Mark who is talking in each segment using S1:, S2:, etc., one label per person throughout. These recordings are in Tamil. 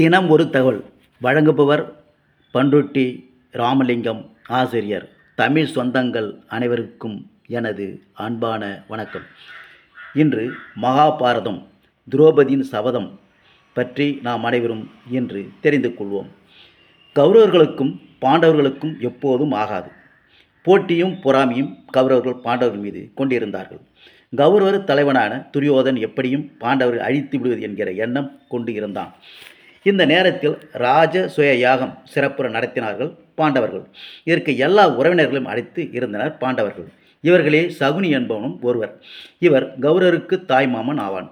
S1: தினம் ஒரு தகவல். வழங்குபவர் பண்ருட்டி ராமலிங்கம் ஆசிரியர். தமிழ் சொந்தங்கள் அனைவருக்கும் எனது அன்பான வணக்கம். இன்று மகாபாரதம் துரோபதியின் சபதம் பற்றி நாம் அனைவரும் இன்று தெரிந்து கொள்வோம். கௌரவர்களுக்கும் பாண்டவர்களுக்கும் எப்போதும் ஆகாது. போட்டியும் பொறாமையும் கௌரவர்கள் பாண்டவர்கள் மீது கொண்டிருந்தார்கள். கௌரவர் தலைவனான துரியோதன் எப்படியும் பாண்டவர்கள் அழித்து விடுவது என்கிற எண்ணம் கொண்டு இருந்தான். இந்த நேரத்தில் ராஜ சுய யாகம் சிறப்புற நடத்தினார்கள் பாண்டவர்கள். இதற்கு எல்லா உறவினர்களும் அழைத்து இருந்தனர் பாண்டவர்கள். இவர்களே சகுனி என்பவனும் ஒருவர். இவர் கௌரருக்கு தாய்மாமன் ஆவான்.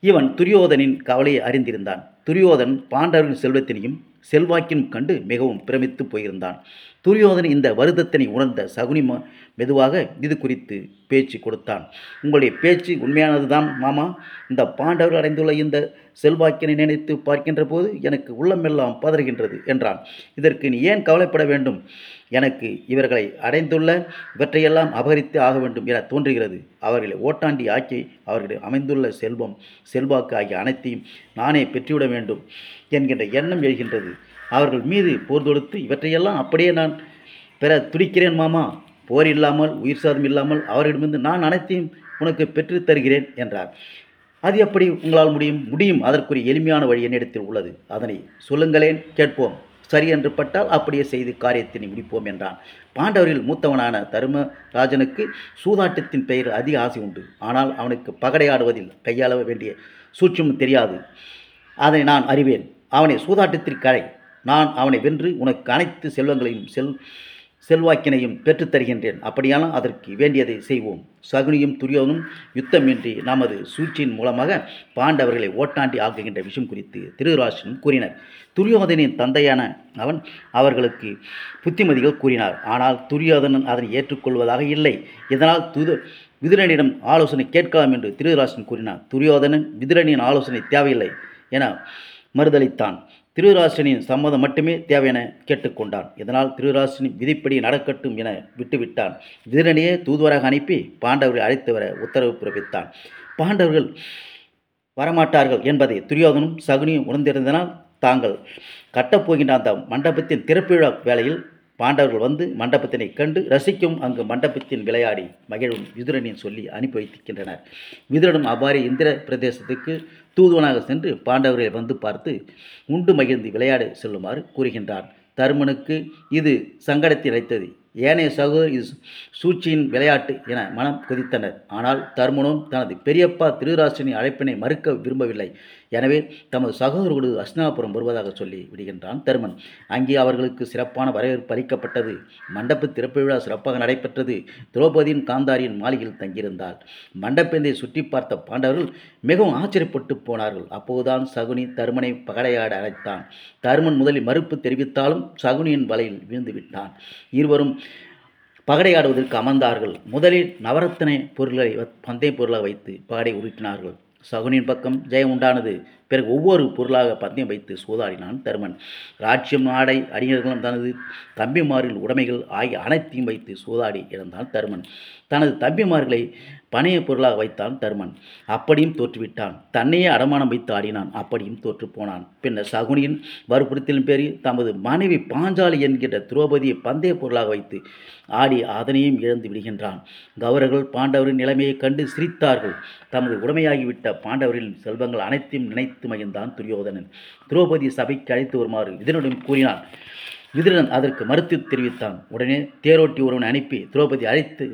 S1: இவன் துரியோதனின் கவலையை அறிந்திருந்தான். துரியோதன் பாண்டவர்களின் செல்வத்தினையும் செல்வாக்கினும் கண்டு மிகவும் பிரமித்து போயிருந்தான். துரியோதன் இந்த வருத்தத்தினை உணர்ந்த சகுனி மெதுவாக இது குறித்து பேச்சு கொடுத்தான். உங்களுடைய பேச்சு உண்மையானதுதான் மாமா. இந்த பாண்டவர்கள் அடைந்துள்ள இந்த செல்வாக்கினை நினைத்து பார்க்கின்ற போது எனக்கு உள்ளமெல்லாம் பதறுகின்றது என்றான். இதற்கு நீ ஏன் கவலைப்பட வேண்டும்? எனக்கு இவர்களை அடைந்துள்ள இவற்றையெல்லாம் அபகரித்து ஆக வேண்டும் என தோன்றுகிறது. அவர்களை ஓட்டாண்டி ஆக்கி அவர்களிடம் அமைந்துள்ள செல்வம் செல்வாக்கு ஆகிய அனைத்தையும் நானே பெற்றுவிட வேண்டும் என்கின்ற எண்ணம் எழுகின்றது. அவர்கள் மீது போர் தொடுத்து இவற்றையெல்லாம் அப்படியே நான் பெற துடிக்கிறேன் மாமா. போர் இல்லாமல் உயிர் சாதம் இல்லாமல் அவரிடமிருந்து நான் அனைத்தையும் உனக்கு பெற்றுத் தருகிறேன் என்றார். அது எப்படி உங்களால் முடியும்? முடியும். அதற்குரிய எளிமையான வழி என்னிடத்தில் உள்ளது. அதனை சொல்லுங்களேன் கேட்போம். சரி என்று பட்டால் அப்படியே செய்து காரியத்தினை முடிப்போம் என்றான். பாண்டவரில் மூத்தவனான தர்மராஜனுக்கு சூதாட்டத்தின் பெயர் அதிக ஆசை உண்டு. ஆனால் அவனுக்கு பகடையாடுவதில் கையாள வேண்டிய சூட்சமும் தெரியாது. அதை நான் அறிவேன். அவனை சூதாட்டத்திற்கு அழை. நான் அவனை வென்று உனக்கு அனைத்து செல்வங்களையும் செல் செல்வாக்கினையும் பெற்றுத் தருகின்றேன். அதற்கு வேண்டியதை செய்வோம். சகுனியும் துரியோனும் யுத்தமின்றி நமது சூழ்ச்சியின் மூலமாக பாண்டவர்களை ஓட்டாண்டி ஆக்குகின்ற விஷயம் குறித்து திருராசனும் கூறினர். துரியோதனின் தந்தையான அவன் அவர்களுக்கு புத்திமதிகள் கூறினார். ஆனால் துரியோதனன் அதனை ஏற்றுக்கொள்வதாக இல்லை. இதனால் துது விதுரனிடம் ஆலோசனை கேட்கலாம் என்று திருராசன் கூறினார். துரியோதனன் விதுரனின் ஆலோசனை தேவையில்லை என மறுதளித்தான் திருராஷ்டிரனின் சம்மதம் மட்டுமே தேவையென கேட்டுக்கொண்டான். இதனால் திருராசனின் விதிப்படி நடக்கட்டும் என விட்டுவிட்டான். விதிரனையே தூதுவராக அனுப்பி பாண்டவர்களை அழைத்து வர உத்தரவு பிறப்பித்தான். பாண்டவர்கள் வரமாட்டார்கள் என்பதை துரியோதனும் சகுனியும் உணர்ந்திருந்தனால் தாங்கள் கட்டப்போகின்ற அந்த மண்டபத்தின் திறப்பு விழா வேளையில் பாண்டவர்கள் வந்து மண்டபத்தினை கண்டு ரசிக்கும் அங்கு மண்டபத்தின் விளையாடி மகிழும் விதுரனின் சொல்லி அனுப்பி வைத்திருக்கின்றனர். விதுரனும் அவ்வாறே இந்திர பிரதேசத்துக்கு தூதுவனாக சென்று பாண்டவர்களை வந்து பார்த்து உண்டு மகிழ்ந்து விளையாட செல்லுமாறு கூறுகின்றான். தருமனுக்கு இது சங்கடத்தை அளித்தது. ஏனைய சகோதரர் இது சூழ்ச்சியின் விளையாட்டு என மனம் கொதித்தனர். ஆனால் தருமனும் தனது பெரியப்பா திருராசனின் அழைப்பினை மறுக்க விரும்பவில்லை. எனவே தமது சகோதரர்களோடு அஸ்னாபுரம் வருவதாக சொல்லி விடுகின்றான் தருமன். அங்கே அவர்களுக்கு சிறப்பான வரவேற்பு அளிக்கப்பட்டது மண்டப திறப்பு விழா சிறப்பாக நடைபெற்றது. திரௌபதியின் காந்தாரியின் மாளிகையில் தங்கியிருந்தால் மண்டபத்தை சுற்றி பார்த்த பாண்டவர்கள் மிகவும் ஆச்சரியப்பட்டு போனார்கள். அப்போதுதான் சகுனி தருமனை பகடையாட அழைத்தான். தருமன் முதலில் மறுப்பு தெரிவித்தாலும் சகுனியின் வலையில் விழுந்து விட்டான். இருவரும் பகடையாடுவதற்கு அமர்ந்தார்கள். முதலில் நவரத்தனை பொருள்களை பந்தய பொருளாக வைத்து பகடை உருட்டினார்கள். சகுனின் பக்கம் ஜெயம் உண்டானது. பிறகு ஒவ்வொரு பொருளாக பந்தயம் வைத்து சூதாடினான் தருமன். ராஜ்யம் நாடை அறிஞர்களும் தனது தம்பிமாரில் உடைமைகள் ஆகிய அனைத்தையும் வைத்து சூதாடி இழந்தான் தருமன். தனது தம்பிமார்களை பணைய பொருளாக வைத்தான் தருமன். அப்படியும் தோற்றுவிட்டான். தன்னையே அடமானம் வைத்து ஆடினான். அப்படியும் தோற்று போனான். பின்னர் சகுனியின் வற்புறுத்தலின் பேரில் தமது மனைவி பாஞ்சாலி என்கின்ற திரௌபதியை பந்தய பொருளாக வைத்து ஆடி அதனையும் இழந்து விடுகின்றான். கௌரவர்கள் பாண்டவரின் நிலைமையை கண்டு சிரித்தார்கள். தமது உடமையாகிவிட்ட பாண்டவரின் செல்வங்கள் அனைத்தையும் நினைத்து மகிழ்ந்தான் துரியோதனன். திரௌபதி சபைக்கு அழைத்து வருமாறு இதனுடன் கூறினான். விதுரன் அதற்கு மறுத்து தெரிவித்தான். உடனே தேரோட்டி ஒருவனை அனுப்பி திரௌபதி அழைத்து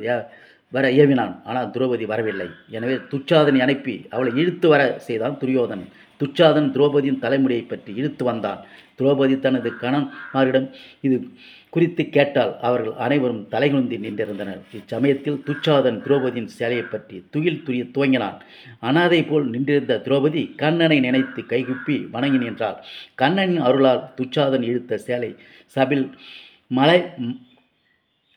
S1: வர ஏவினான். ஆனால் திரௌபதி வரவில்லை. எனவே துச்சாதனை அனுப்பி அவளை இழுத்து வர செய்தான் துரியோதனன். துச்சாதன் திரௌபதியின் தலைமுடியை பற்றி இழுத்து வந்தான். திரௌபதி தனது கணன்மாரிடம் இது குறித்து கேட்டால் அவர்கள் அனைவரும் தலைகுந்தி நின்றிருந்தனர். இச்சமயத்தில் துச்சாதன் திரௌபதியின் சேலையை பற்றி துயில் துரிய துவங்கினான். அனாதை போல் நின்றிருந்த திரௌபதி கண்ணனை நினைத்து கைகுப்பி வணங்கி நின்றாள். கண்ணனின் அருளால் துச்சாதன் இழுத்த சேலை சபில் மலை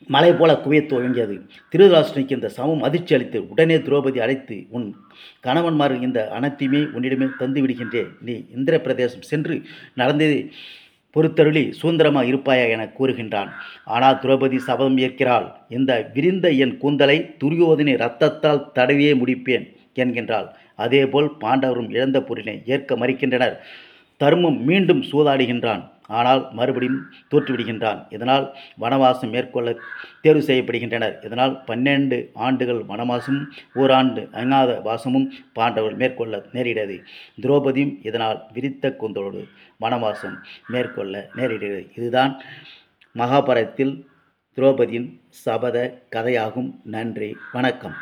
S1: மலை போல குவியத் துவங்கியது. திருதராஷ்டிரனுக்கு இந்த சமம் அதிர்ச்சி அளித்து உடனே திரௌபதி அழைத்து உன் கணவன்மார் இந்த அனைத்தையுமே உன்னிடமே தந்து விடுகின்றேன். நீ இந்திர பிரதேசம் சென்று நடந்தது பொறுத்தருளி சுதந்திரமாக இருப்பாயா என கூறுகின்றான். ஆனால் திரௌபதி சபதம் ஏற்கிறாள். இந்த விரிந்த என் கூந்தலை துரியோதனை இரத்தத்தால் தடவியே முடிப்பேன் என்கின்றாள். அதேபோல் பாண்டவரும் இழந்த பொருளினை ஏற்க மறுக்கின்றனர். தர்மம் மீண்டும் சூதாடுகின்றான். ஆனால் மறுபடியும் தோற்றுவிடுகின்றான். இதனால் வனவாசம் மேற்கொள்ள தேர்வு செய்யப்படுகின்றனர். இதனால் பன்னெண்டு ஆண்டுகள் வனவாசமும் ஓராண்டு அங்காத வாசமும் பாண்டவர்கள் மேற்கொள்ள நேரிடது திரௌபதியும் இதனால் விரித்த கூந்தலோடு வனவாசம் மேற்கொள்ள நேரிடுகிறது. இதுதான் மகாபாரதத்தில் திரௌபதியின் சபத கதையாகும். நன்றி. வணக்கம்.